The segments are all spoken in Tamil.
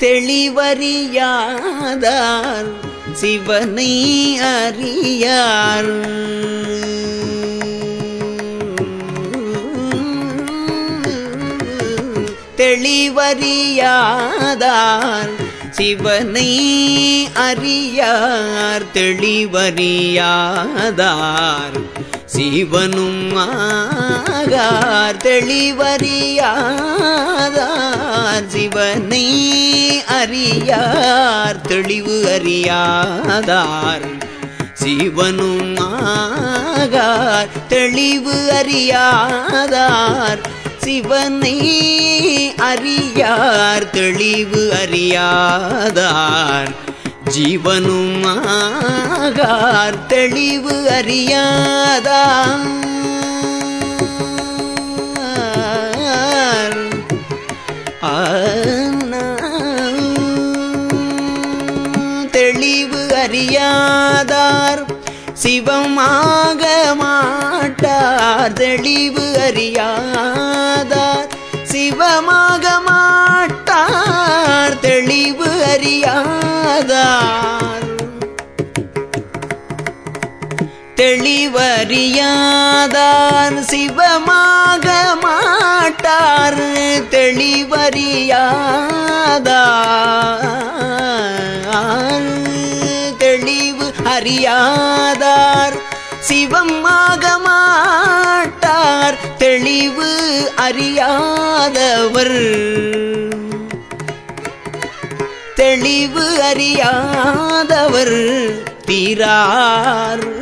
தெளிவறியாதார் சிவனை அறியார். தெளிவறியாதார் சிவனை அறியார். தெளிவறியாதார் சிவனும் ஆகார். தெளிவறியாதார் சிவனை அறியார் தெளிவு அறியாதார். சிவனும் ஆகார் தெளிவு அறியாதார். சிவனை அறியார் தெளிவு அறியாதார். ஜீவனும் ஆகார் தெளிவு அறியாதார் அறியாதார். சிவமாக மாட்டார் தெளிவு அறியாதார். சிவமாக மாட்டார் தெளிவு அறியாதார். தெளிவறியாதார் சிவமாக மாட்டார் தெளிவறியாதார். அறியாதார். சிவமாக மாட்டார். தெளிவு அறியாதவர். தெளிவு அறியாதவர் தீரார்.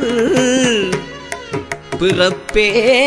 பிறப்பே